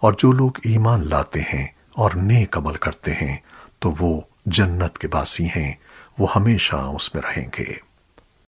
اور جو لوگ ایمان لاتے ہیں اور نیک عمل کرتے ہیں، تو وہ جنت کے باسی ہیں، وہ ہمیشہ اس میں رہیں گے۔